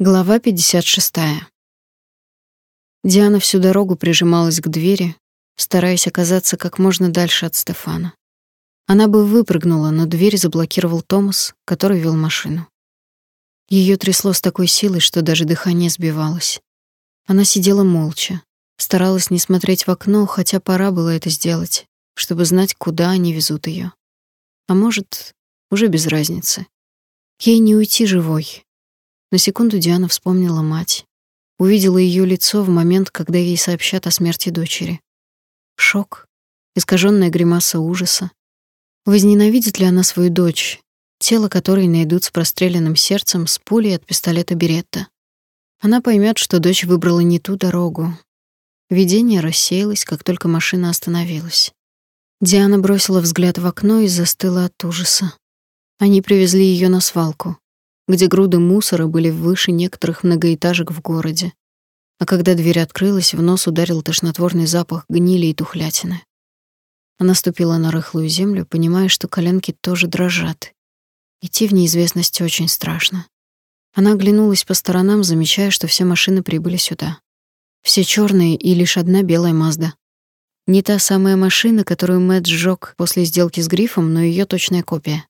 Глава 56. Диана всю дорогу прижималась к двери, стараясь оказаться как можно дальше от Стефана. Она бы выпрыгнула, но дверь заблокировал Томас, который вел машину. Ее трясло с такой силой, что даже дыхание сбивалось. Она сидела молча, старалась не смотреть в окно, хотя пора было это сделать, чтобы знать, куда они везут ее. А может, уже без разницы. Ей не уйти живой, на секунду Диана вспомнила мать. Увидела ее лицо в момент, когда ей сообщат о смерти дочери. Шок, искаженная гримаса ужаса. Возненавидит ли она свою дочь, тело которой найдут с простреленным сердцем с пулей от пистолета Беретта? Она поймет, что дочь выбрала не ту дорогу. Видение рассеялось, как только машина остановилась. Диана бросила взгляд в окно и застыла от ужаса. Они привезли ее на свалку где груды мусора были выше некоторых многоэтажек в городе. А когда дверь открылась, в нос ударил тошнотворный запах гнили и тухлятины. Она ступила на рыхлую землю, понимая, что коленки тоже дрожат. Идти в неизвестности очень страшно. Она оглянулась по сторонам, замечая, что все машины прибыли сюда. Все черные и лишь одна белая Мазда. Не та самая машина, которую Мэтт сжёг после сделки с Грифом, но ее точная копия.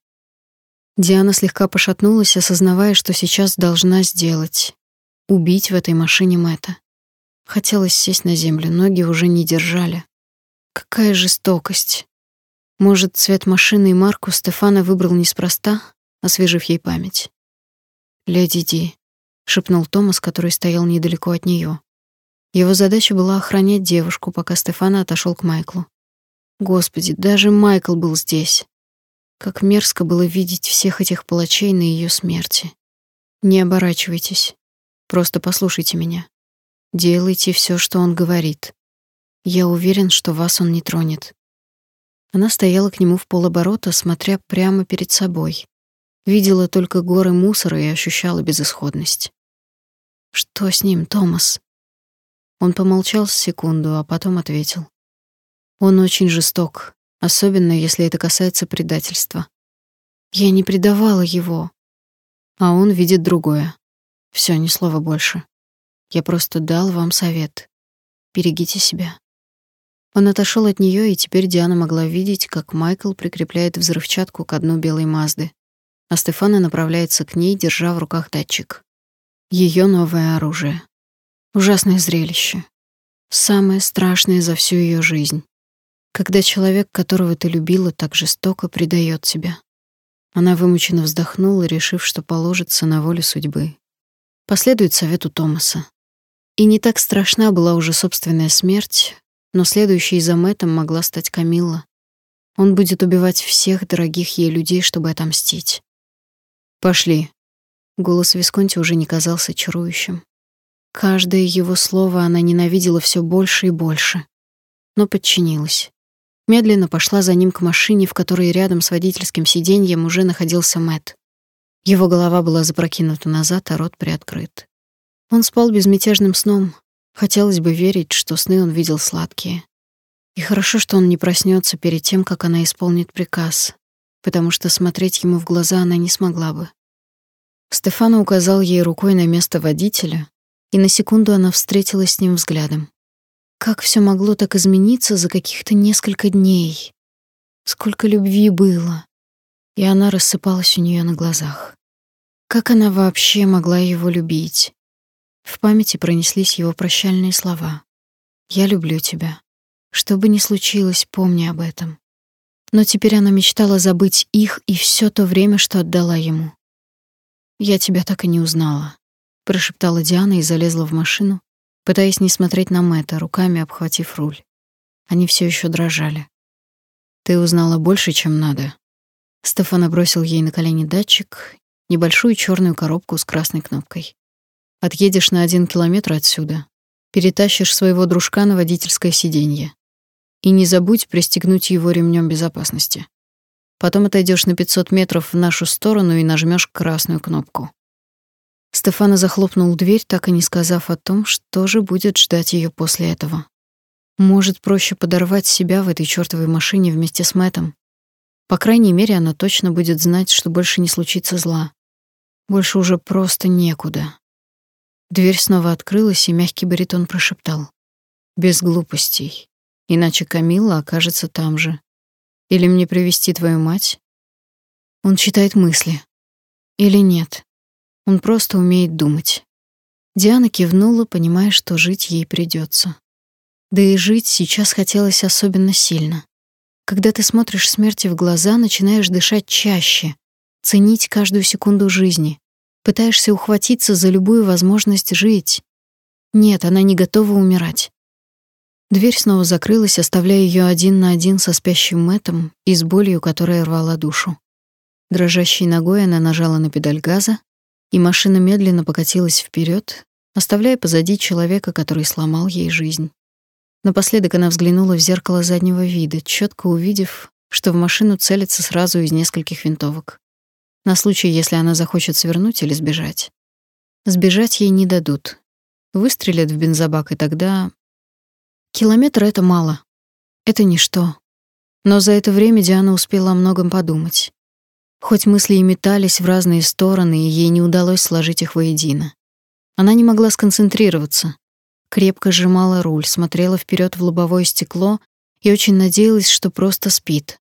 Диана слегка пошатнулась, осознавая, что сейчас должна сделать. Убить в этой машине Мэтта. Хотелось сесть на землю, ноги уже не держали. Какая жестокость. Может, цвет машины и марку Стефана выбрал неспроста, освежив ей память. «Леди Ди», — шепнул Томас, который стоял недалеко от нее. Его задача была охранять девушку, пока Стефана отошел к Майклу. Господи, даже Майкл был здесь. Как мерзко было видеть всех этих палачей на ее смерти. Не оборачивайтесь. Просто послушайте меня. Делайте все, что он говорит. Я уверен, что вас он не тронет. Она стояла к нему в полоборота, смотря прямо перед собой. Видела только горы мусора и ощущала безысходность. Что с ним, Томас? Он помолчал секунду, а потом ответил: Он очень жесток, особенно если это касается предательства. Я не предавала его, а он видит другое. Все, ни слова больше. Я просто дал вам совет. Берегите себя. Он отошел от нее, и теперь Диана могла видеть, как Майкл прикрепляет взрывчатку к дну белой Мазды, а Стефана направляется к ней, держа в руках датчик. Ее новое оружие. Ужасное зрелище. Самое страшное за всю ее жизнь когда человек, которого ты любила, так жестоко предает тебя. Она вымученно вздохнула, решив, что положится на волю судьбы. Последует совету Томаса. И не так страшна была уже собственная смерть, но следующей за Мэттом могла стать Камилла. Он будет убивать всех дорогих ей людей, чтобы отомстить. «Пошли». Голос Висконти уже не казался чарующим. Каждое его слово она ненавидела все больше и больше, но подчинилась. Медленно пошла за ним к машине, в которой рядом с водительским сиденьем уже находился Мэт. Его голова была запрокинута назад, а рот приоткрыт. Он спал безмятежным сном. Хотелось бы верить, что сны он видел сладкие. И хорошо, что он не проснется перед тем, как она исполнит приказ, потому что смотреть ему в глаза она не смогла бы. Стефано указал ей рукой на место водителя, и на секунду она встретилась с ним взглядом. Как все могло так измениться за каких-то несколько дней? Сколько любви было, и она рассыпалась у нее на глазах. Как она вообще могла его любить? В памяти пронеслись его прощальные слова. «Я люблю тебя. Что бы ни случилось, помни об этом». Но теперь она мечтала забыть их и все то время, что отдала ему. «Я тебя так и не узнала», — прошептала Диана и залезла в машину, пытаясь не смотреть на Мэтта, руками обхватив руль. Они все еще дрожали. Ты узнала больше, чем надо. Стефан бросил ей на колени датчик, небольшую черную коробку с красной кнопкой. Отъедешь на один километр отсюда, перетащишь своего дружка на водительское сиденье. И не забудь пристегнуть его ремнем безопасности. Потом отойдешь на 500 метров в нашу сторону и нажмешь красную кнопку. Стефана захлопнул дверь, так и не сказав о том, что же будет ждать ее после этого. Может, проще подорвать себя в этой чёртовой машине вместе с Мэтом. По крайней мере, она точно будет знать, что больше не случится зла. Больше уже просто некуда. Дверь снова открылась, и мягкий баритон прошептал: "Без глупостей, иначе Камилла окажется там же. Или мне привести твою мать?" Он читает мысли. Или нет? Он просто умеет думать. Диана кивнула, понимая, что жить ей придется. Да и жить сейчас хотелось особенно сильно. Когда ты смотришь смерти в глаза, начинаешь дышать чаще, ценить каждую секунду жизни, пытаешься ухватиться за любую возможность жить. Нет, она не готова умирать. Дверь снова закрылась, оставляя ее один на один со спящим Мэттом и с болью, которая рвала душу. Дрожащей ногой она нажала на педаль газа, и машина медленно покатилась вперед, оставляя позади человека, который сломал ей жизнь. Напоследок она взглянула в зеркало заднего вида, четко увидев, что в машину целится сразу из нескольких винтовок. На случай, если она захочет свернуть или сбежать. Сбежать ей не дадут. Выстрелят в бензобак, и тогда... Километр — это мало. Это ничто. Но за это время Диана успела о многом подумать. Хоть мысли и метались в разные стороны, и ей не удалось сложить их воедино. Она не могла сконцентрироваться. Крепко сжимала руль, смотрела вперед в лобовое стекло и очень надеялась, что просто спит.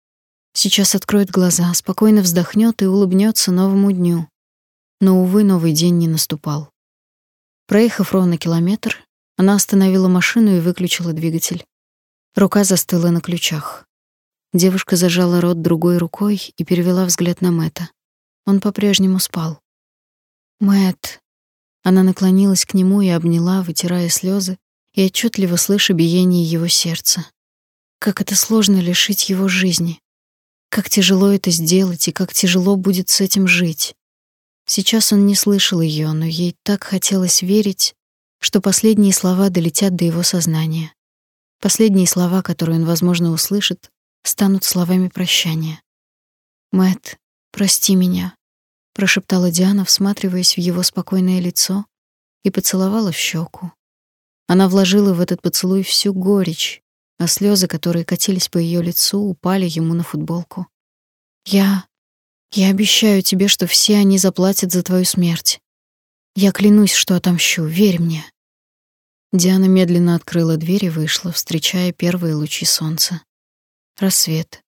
Сейчас откроет глаза, спокойно вздохнет и улыбнется новому дню. Но, увы, новый день не наступал. Проехав ровно километр, она остановила машину и выключила двигатель. Рука застыла на ключах. Девушка зажала рот другой рукой и перевела взгляд на Мэта. Он по-прежнему спал. Мэт. Она наклонилась к нему и обняла, вытирая слезы и отчетливо слыша биение его сердца. Как это сложно лишить его жизни. Как тяжело это сделать и как тяжело будет с этим жить. Сейчас он не слышал ее, но ей так хотелось верить, что последние слова долетят до его сознания. Последние слова, которые он, возможно, услышит, станут словами прощания. Мэт, прости меня, прошептала Диана, всматриваясь в его спокойное лицо, и поцеловала в щеку. Она вложила в этот поцелуй всю горечь, а слезы, которые катились по ее лицу, упали ему на футболку. Я я обещаю тебе, что все они заплатят за твою смерть. Я клянусь, что отомщу, верь мне. Диана медленно открыла дверь и вышла, встречая первые лучи солнца. Рассвет.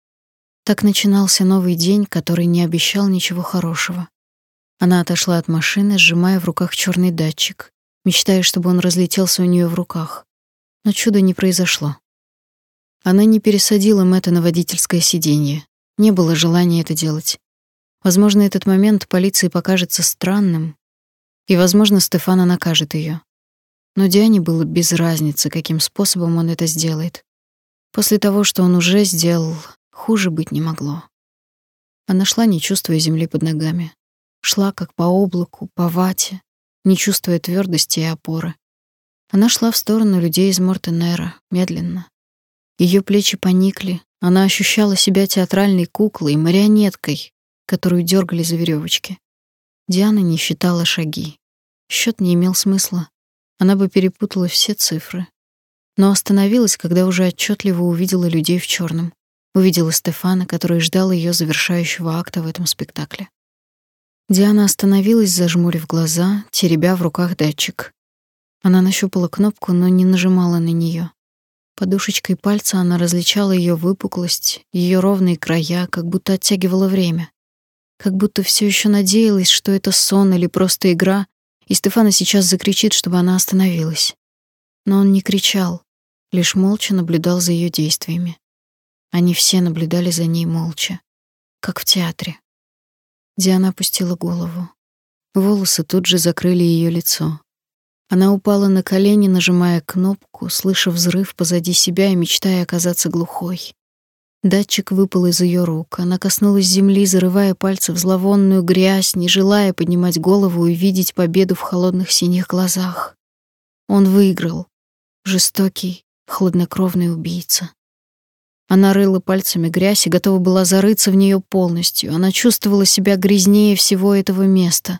Так начинался новый день, который не обещал ничего хорошего. Она отошла от машины, сжимая в руках черный датчик, мечтая, чтобы он разлетелся у нее в руках. Но чуда не произошло. Она не пересадила Мэтта на водительское сиденье. Не было желания это делать. Возможно, этот момент полиции покажется странным, и, возможно, Стефана накажет ее. Но Диане было без разницы, каким способом он это сделает. После того, что он уже сделал, хуже быть не могло. Она шла, не чувствуя земли под ногами. Шла как по облаку, по вате, не чувствуя твердости и опоры. Она шла в сторону людей из Мортенера, медленно. Ее плечи поникли, она ощущала себя театральной куклой, марионеткой, которую дергали за веревочки. Диана не считала шаги. Счет не имел смысла. Она бы перепутала все цифры но остановилась, когда уже отчетливо увидела людей в черном, Увидела Стефана, который ждал ее завершающего акта в этом спектакле. Диана остановилась, зажмурив глаза, теребя в руках датчик. Она нащупала кнопку, но не нажимала на нее. Подушечкой пальца она различала ее выпуклость, ее ровные края, как будто оттягивала время. Как будто все еще надеялась, что это сон или просто игра, и Стефана сейчас закричит, чтобы она остановилась. Но он не кричал, лишь молча наблюдал за ее действиями. Они все наблюдали за ней молча, как в театре. Диана опустила голову. Волосы тут же закрыли ее лицо. Она упала на колени, нажимая кнопку, слыша взрыв позади себя и мечтая оказаться глухой. Датчик выпал из ее рук. Она коснулась земли, зарывая пальцы в зловонную грязь, не желая поднимать голову и видеть победу в холодных синих глазах. Он выиграл. Жестокий, хладнокровный убийца. Она рыла пальцами грязь и готова была зарыться в нее полностью. Она чувствовала себя грязнее всего этого места.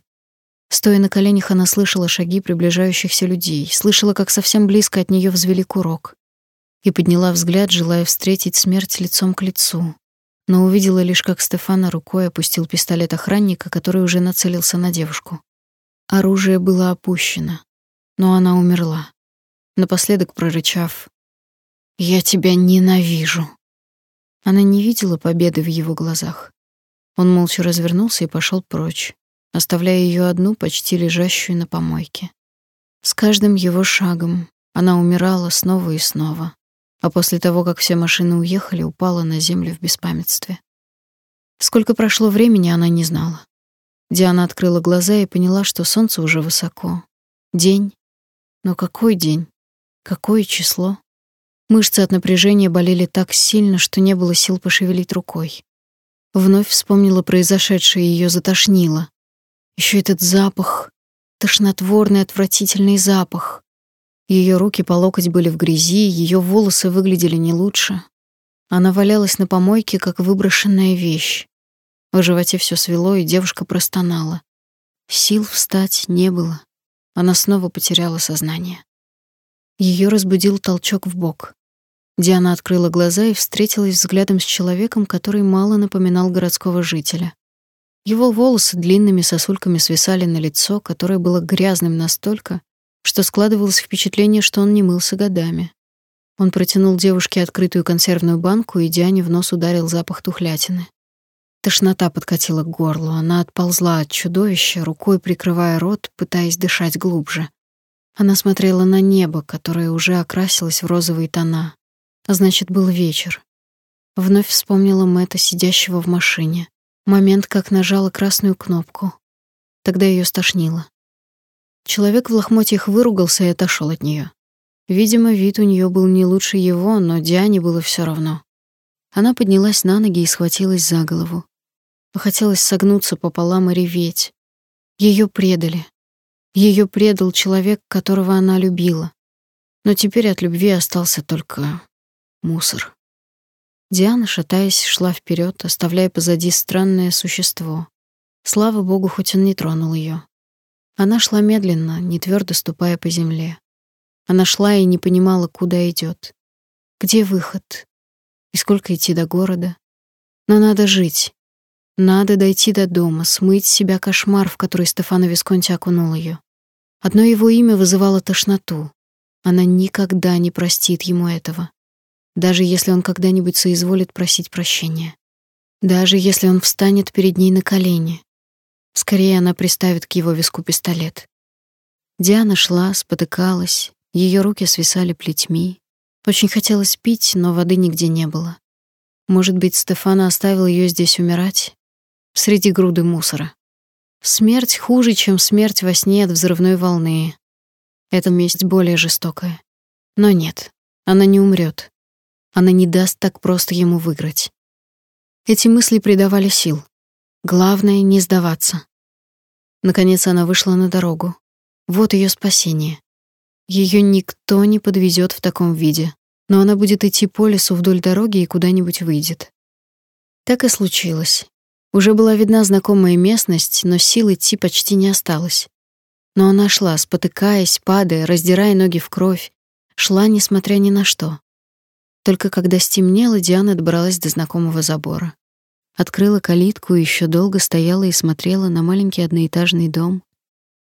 Стоя на коленях, она слышала шаги приближающихся людей, слышала, как совсем близко от нее взвели курок. И подняла взгляд, желая встретить смерть лицом к лицу. Но увидела лишь, как Стефана рукой опустил пистолет охранника, который уже нацелился на девушку. Оружие было опущено. но она умерла, напоследок прорычав «Я тебя ненавижу». Она не видела победы в его глазах. Он молча развернулся и пошел прочь, оставляя ее одну, почти лежащую на помойке. С каждым его шагом она умирала снова и снова, а после того, как все машины уехали, упала на землю в беспамятстве. Сколько прошло времени, она не знала. Диана открыла глаза и поняла, что солнце уже высоко. День. Но какой день? Какое число? Мышцы от напряжения болели так сильно, что не было сил пошевелить рукой. Вновь вспомнила произошедшее, и её затошнило. Еще этот запах, тошнотворный, отвратительный запах. Ее руки по локоть были в грязи, ее волосы выглядели не лучше. Она валялась на помойке, как выброшенная вещь. В животе все свело, и девушка простонала. Сил встать не было. Она снова потеряла сознание. Ее разбудил толчок в бок. Диана открыла глаза и встретилась взглядом с человеком, который мало напоминал городского жителя. Его волосы длинными сосульками свисали на лицо, которое было грязным настолько, что складывалось впечатление, что он не мылся годами. Он протянул девушке открытую консервную банку, и Диане в нос ударил запах тухлятины. Тошнота подкатила к горлу, она отползла от чудовища, рукой прикрывая рот, пытаясь дышать глубже. Она смотрела на небо, которое уже окрасилось в розовые тона. А значит, был вечер. Вновь вспомнила Мэтта, сидящего в машине. Момент, как нажала красную кнопку. Тогда ее стошнило. Человек в лохмотьях выругался и отошел от нее. Видимо, вид у нее был не лучше его, но Диане было все равно. Она поднялась на ноги и схватилась за голову. Хотелось согнуться пополам и реветь. Ее предали. Ее предал человек, которого она любила. Но теперь от любви остался только мусор. Диана, шатаясь, шла вперед, оставляя позади странное существо. Слава богу, хоть он не тронул ее. Она шла медленно, не твердо ступая по земле. Она шла и не понимала, куда идет. Где выход? И сколько идти до города? Но надо жить. Надо дойти до дома, смыть с себя кошмар, в который Стефано Висконти окунул ее. Одно его имя вызывало тошноту. Она никогда не простит ему этого. Даже если он когда-нибудь соизволит просить прощения. Даже если он встанет перед ней на колени. Скорее она приставит к его виску пистолет. Диана шла, спотыкалась, ее руки свисали плетьми. Очень хотелось пить, но воды нигде не было. Может быть, Стефана оставил ее здесь умирать? Среди груды мусора. Смерть хуже, чем смерть во сне от взрывной волны. Эта месть более жестокая. Но нет, она не умрет. Она не даст так просто ему выиграть. Эти мысли придавали сил. Главное — не сдаваться. Наконец она вышла на дорогу. Вот ее спасение. Ее никто не подвезет в таком виде, но она будет идти по лесу вдоль дороги и куда-нибудь выйдет. Так и случилось. Уже была видна знакомая местность, но сил идти почти не осталось. Но она шла, спотыкаясь, падая, раздирая ноги в кровь, шла, несмотря ни на что. Только когда стемнело, Диана добралась до знакомого забора. Открыла калитку и еще долго стояла и смотрела на маленький одноэтажный дом.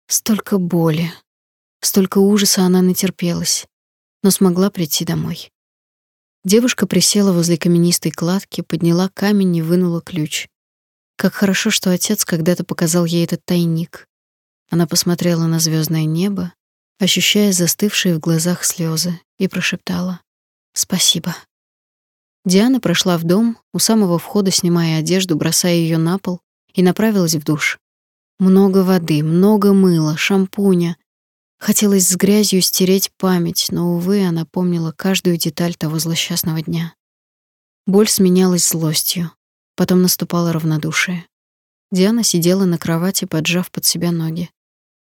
Столько боли, столько ужаса она натерпелась, но смогла прийти домой. Девушка присела возле каменистой кладки, подняла камень и вынула ключ. Как хорошо, что отец когда-то показал ей этот тайник. Она посмотрела на звездное небо, ощущая застывшие в глазах слезы, и прошептала: "Спасибо". Диана прошла в дом, у самого входа снимая одежду, бросая ее на пол, и направилась в душ. Много воды, много мыла, шампуня. Хотелось с грязью стереть память, но, увы, она помнила каждую деталь того злосчастного дня. Боль сменялась злостью, потом наступало равнодушие. Диана сидела на кровати, поджав под себя ноги.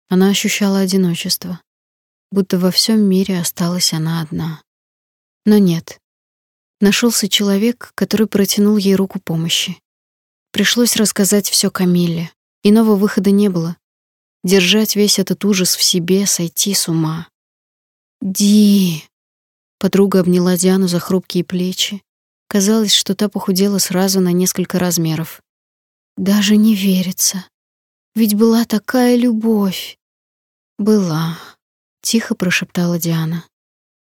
Она ощущала одиночество, будто во всем мире осталась она одна. Но нет, Нашелся человек, который протянул ей руку помощи. Пришлось рассказать все Камилле. Иного выхода не было. Держать весь этот ужас в себе, сойти с ума. «Ди!» Подруга обняла Диану за хрупкие плечи. Казалось, что та похудела сразу на несколько размеров. Даже не верится. Ведь была такая любовь. Была, тихо прошептала Диана.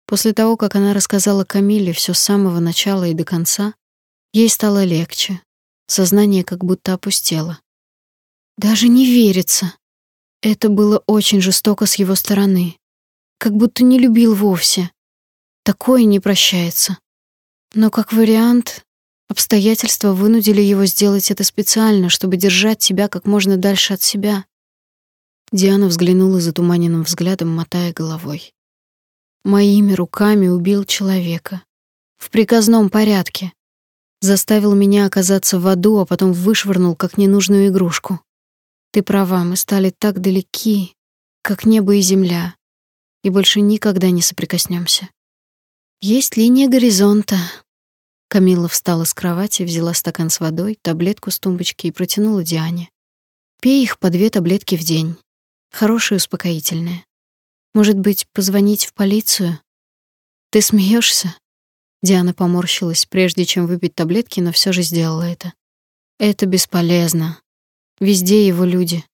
После того, как она рассказала Камиле все с самого начала и до конца, ей стало легче. Сознание как будто опустело. Даже не верится. Это было очень жестоко с его стороны. Как будто не любил вовсе. Такое не прощается. Но как вариант, обстоятельства вынудили его сделать это специально, чтобы держать тебя как можно дальше от себя. Диана взглянула затуманенным взглядом, мотая головой. Моими руками убил человека. В приказном порядке. Заставил меня оказаться в аду, а потом вышвырнул как ненужную игрушку. Ты права, мы стали так далеки, как небо и земля, и больше никогда не соприкоснемся. Есть линия горизонта. Камила встала с кровати, взяла стакан с водой, таблетку с тумбочки и протянула Диане. Пей их по две таблетки в день. Хорошее успокоительное. Может быть, позвонить в полицию? Ты смеешься? Диана поморщилась, прежде чем выпить таблетки, но все же сделала это. Это бесполезно. Везде его люди.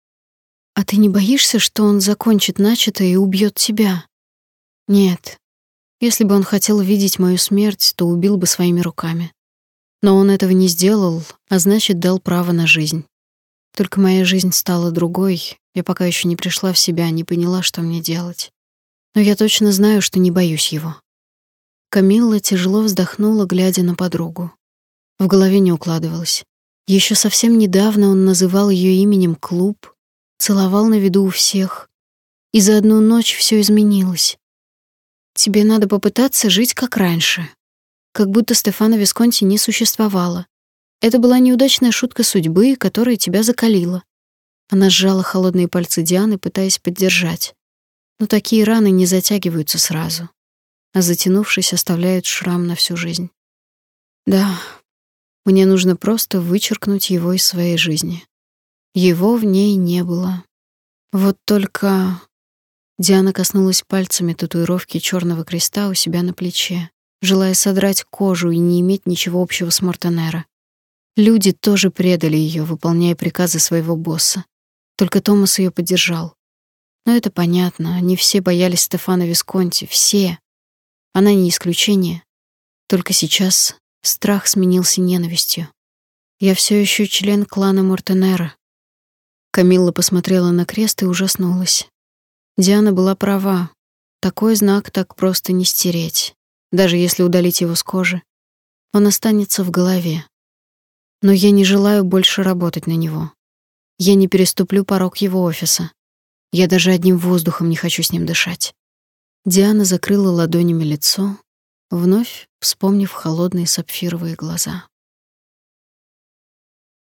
А ты не боишься, что он закончит начатое и убьет тебя? Нет. Если бы он хотел видеть мою смерть, то убил бы своими руками. Но он этого не сделал, а значит, дал право на жизнь. Только моя жизнь стала другой, я пока еще не пришла в себя, не поняла, что мне делать. Но я точно знаю, что не боюсь его. Камилла тяжело вздохнула, глядя на подругу. В голове не укладывалось. Еще совсем недавно он называл ее именем клуб, целовал на виду у всех. И за одну ночь все изменилось. Тебе надо попытаться жить как раньше. Как будто Стефана Висконти не существовало. Это была неудачная шутка судьбы, которая тебя закалила. Она сжала холодные пальцы Дианы, пытаясь поддержать. Но такие раны не затягиваются сразу, а затянувшись, оставляют шрам на всю жизнь. Да, мне нужно просто вычеркнуть его из своей жизни. Его в ней не было. Вот только Диана коснулась пальцами татуировки черного креста у себя на плече, желая содрать кожу и не иметь ничего общего с Мортенера. Люди тоже предали ее, выполняя приказы своего босса. Только Томас ее поддержал. Но это понятно, они все боялись Стефана Висконти, все. Она не исключение. Только сейчас страх сменился ненавистью. Я все еще член клана Мортенера. Камилла посмотрела на крест и ужаснулась. Диана была права. Такой знак так просто не стереть, даже если удалить его с кожи. Он останется в голове. Но я не желаю больше работать на него. Я не переступлю порог его офиса. Я даже одним воздухом не хочу с ним дышать. Диана закрыла ладонями лицо, вновь вспомнив холодные сапфировые глаза.